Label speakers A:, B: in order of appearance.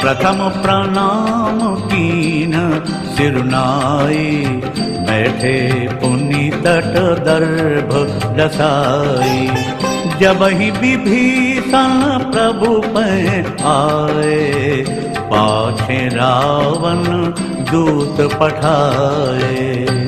A: प्रथम प्रणाम कीन सिरनाय बैठे पुनि तट दर्भ दसाई जब ही विभीषण प्रभु पे आए पाछे रावण दूत पठाए।